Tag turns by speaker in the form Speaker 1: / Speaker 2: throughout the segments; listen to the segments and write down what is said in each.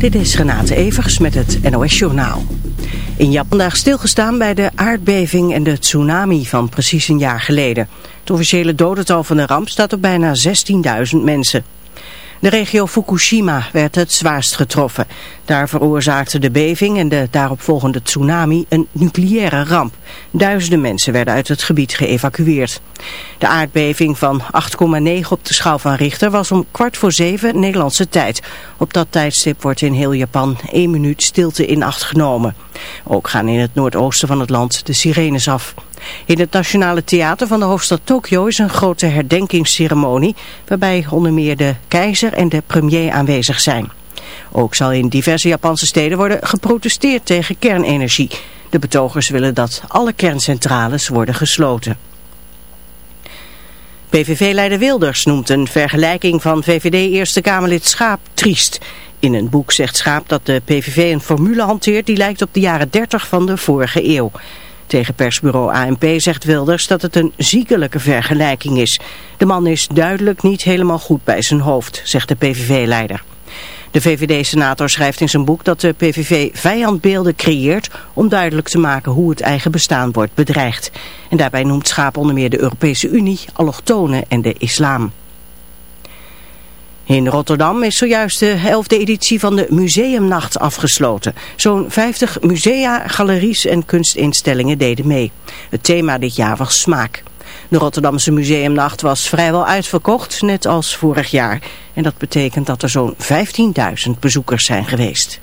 Speaker 1: Dit is Renate Evers met het NOS Journaal. In Japan vandaag stilgestaan bij de aardbeving en de tsunami van precies een jaar geleden. Het officiële dodental van de ramp staat op bijna 16.000 mensen. De regio Fukushima werd het zwaarst getroffen. Daar veroorzaakte de beving en de daaropvolgende tsunami een nucleaire ramp. Duizenden mensen werden uit het gebied geëvacueerd. De aardbeving van 8,9 op de schaal van Richter was om kwart voor zeven Nederlandse tijd. Op dat tijdstip wordt in heel Japan één minuut stilte in acht genomen. Ook gaan in het noordoosten van het land de sirenes af. In het Nationale Theater van de hoofdstad Tokio is een grote herdenkingsceremonie... waarbij onder meer de keizer en de premier aanwezig zijn. Ook zal in diverse Japanse steden worden geprotesteerd tegen kernenergie. De betogers willen dat alle kerncentrales worden gesloten. PVV-leider Wilders noemt een vergelijking van VVD-Eerste Kamerlid Schaap triest. In een boek zegt Schaap dat de PVV een formule hanteert die lijkt op de jaren 30 van de vorige eeuw. Tegen persbureau ANP zegt Wilders dat het een ziekelijke vergelijking is. De man is duidelijk niet helemaal goed bij zijn hoofd, zegt de PVV-leider. De VVD-senator schrijft in zijn boek dat de PVV vijandbeelden creëert om duidelijk te maken hoe het eigen bestaan wordt bedreigd. En daarbij noemt Schaap onder meer de Europese Unie, allochtonen en de islam. In Rotterdam is zojuist de 11e editie van de Museumnacht afgesloten. Zo'n 50 musea, galeries en kunstinstellingen deden mee. Het thema dit jaar was smaak. De Rotterdamse Museumnacht was vrijwel uitverkocht, net als vorig jaar. En dat betekent dat er zo'n 15.000 bezoekers zijn geweest.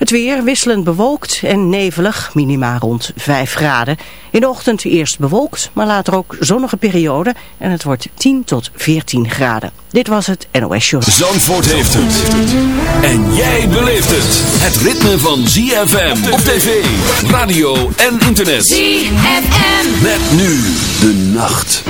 Speaker 1: Het weer wisselend bewolkt en nevelig, minima rond 5 graden. In de ochtend eerst bewolkt, maar later ook zonnige periode en het wordt 10 tot 14 graden. Dit was het NOS Show.
Speaker 2: Zandvoort heeft het. En jij beleeft het. Het ritme van ZFM op tv, radio en internet. ZFM. Met nu de nacht.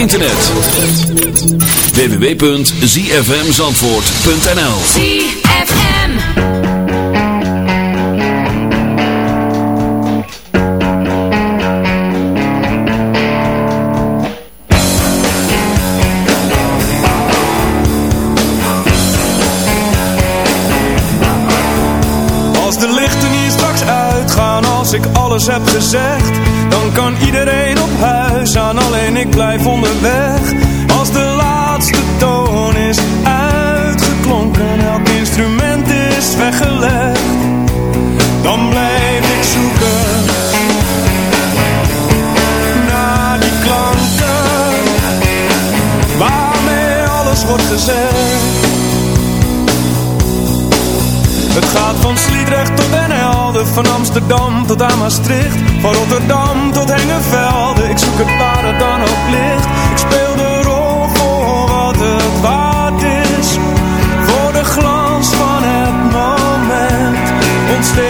Speaker 2: internet. www.zfmzandvoort.nl
Speaker 3: ZFM
Speaker 4: Als de lichten hier straks uitgaan, als ik alles heb gezegd
Speaker 5: instead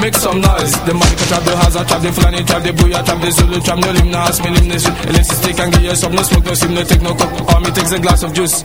Speaker 5: Make some noise. The money can trap the Hazard, trap the Fulani, trap the Booyah, trap the Zulu, trap no limb, no ask me limb, shit. Electricity can give you some, no smoke, no sim, no take no cup. Army takes a glass of juice.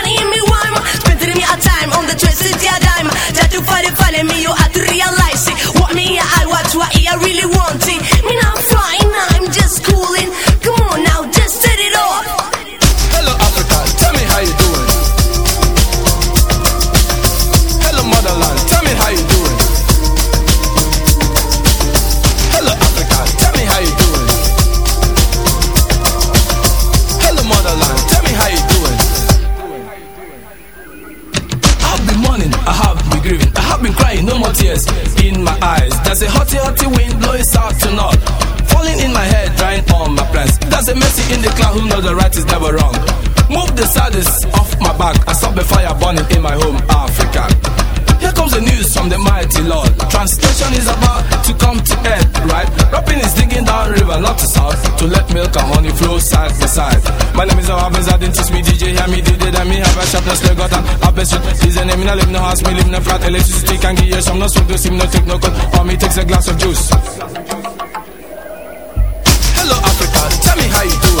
Speaker 3: twisted yeah dime. To find it, find me, you have to realize it. What me, I watch, what I really want it
Speaker 5: blowing south to north, falling in my head, drying all my plans. There's a mercy in the cloud who knows the right is never wrong. Move the saddest off my back I stop the fire burning in my home, Africa. Comes the news from the mighty Lord. Translation is about to come to end, right? Rapping is digging down river, not to south, to let milk and honey flow side by side. My name is Awabens, I didn't teach me DJ, hear me DJ, then me have a sharpness, they got an opposite. Is a name, me no live no house, me live no flat, electricity can give you some, no smoke, no steam, no take no cut, or me takes a glass of juice. Hello Africa, tell me how you doing.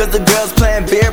Speaker 6: Cause the girls playing beer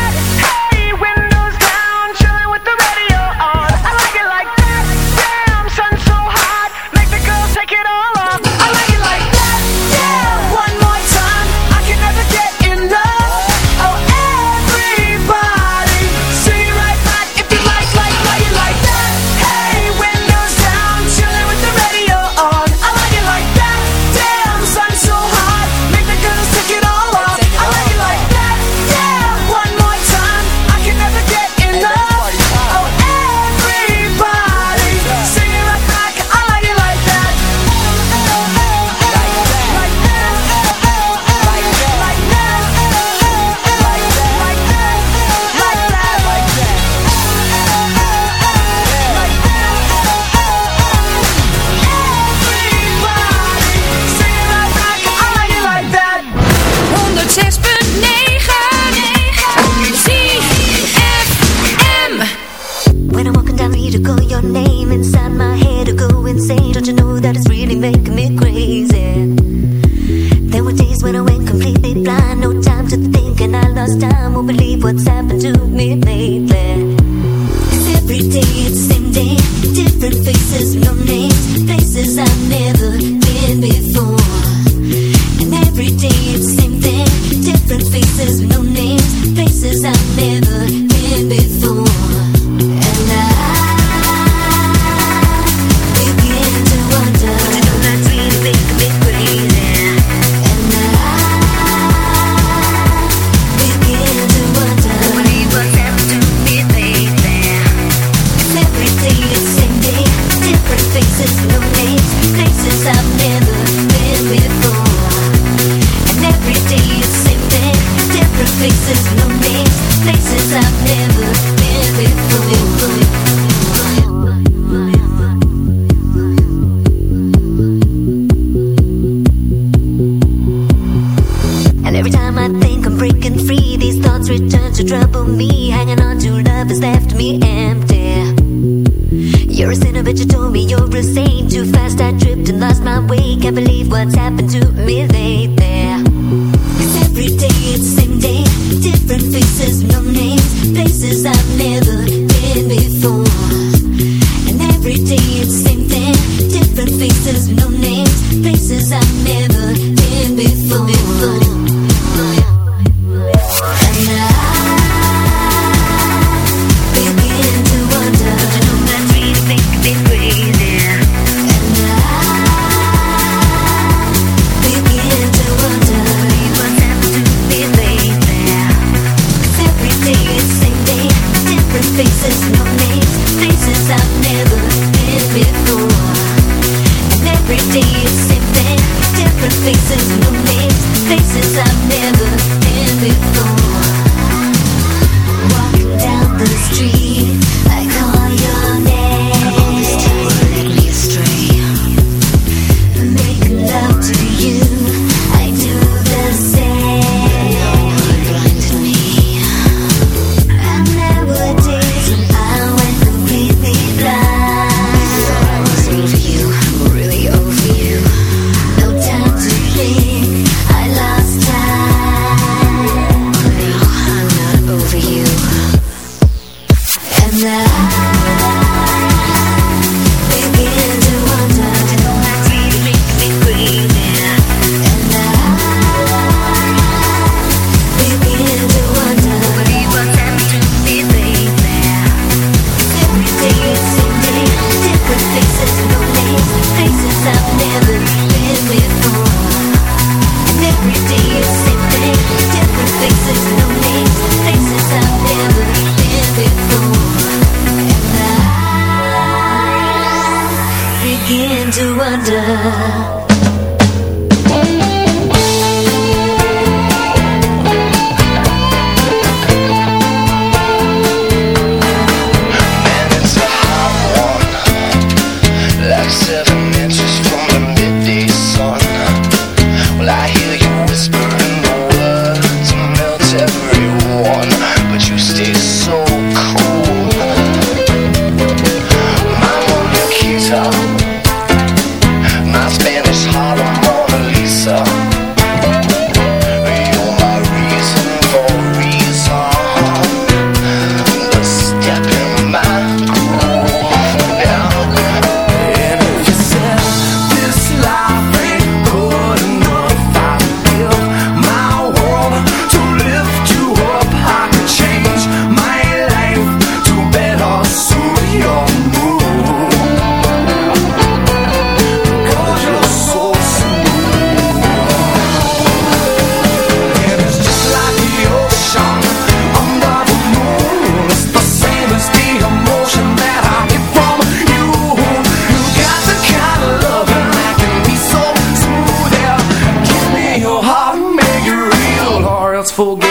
Speaker 7: Forget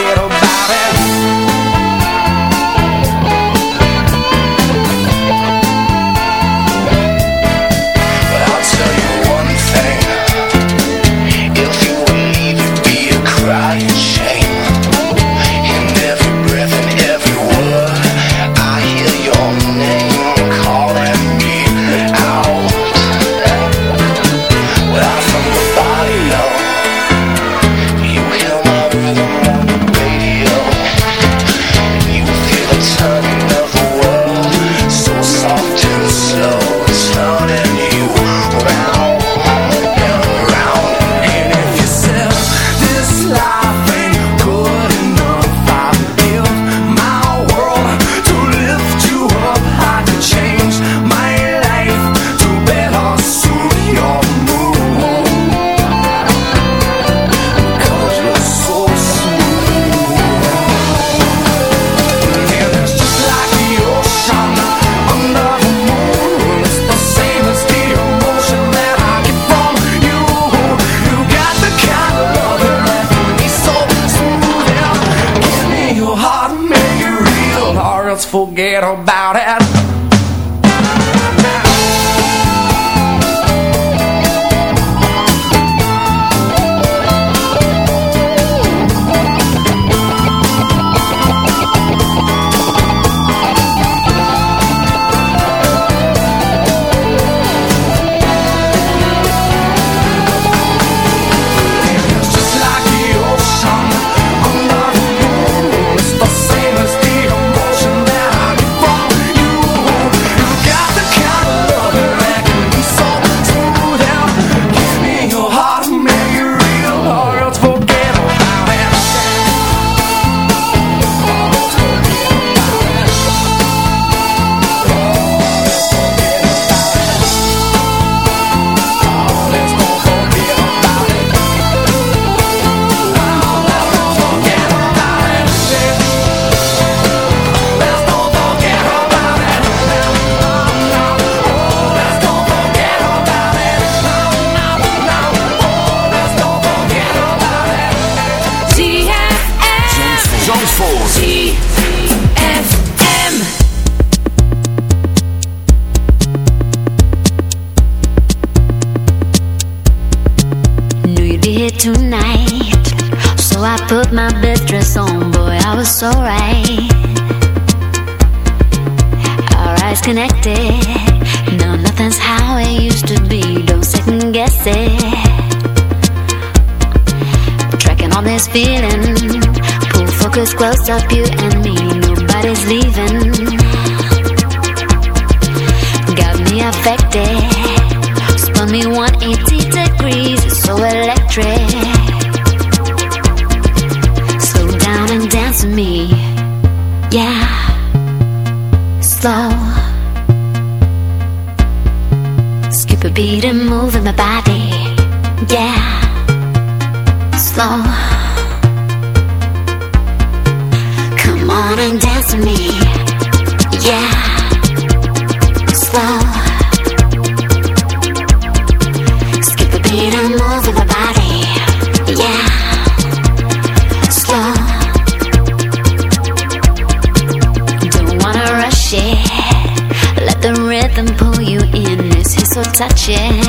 Speaker 7: touch it.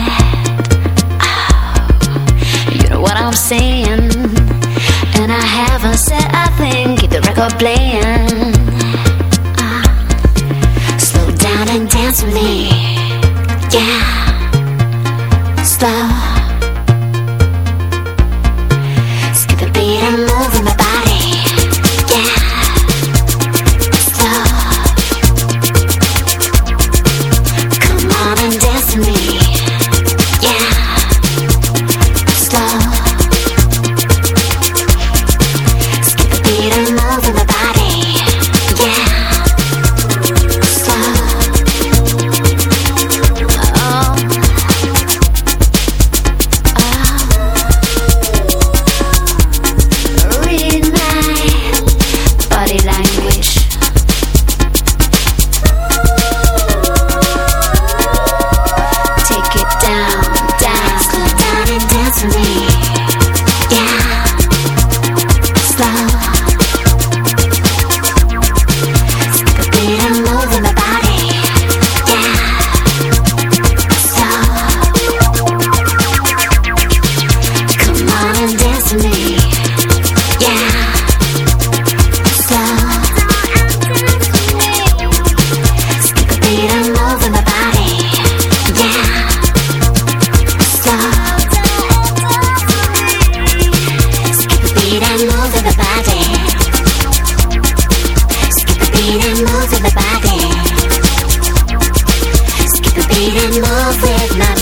Speaker 8: Oh, you know what I'm saying? And I haven't said a thing. Keep the record playing. Even move with my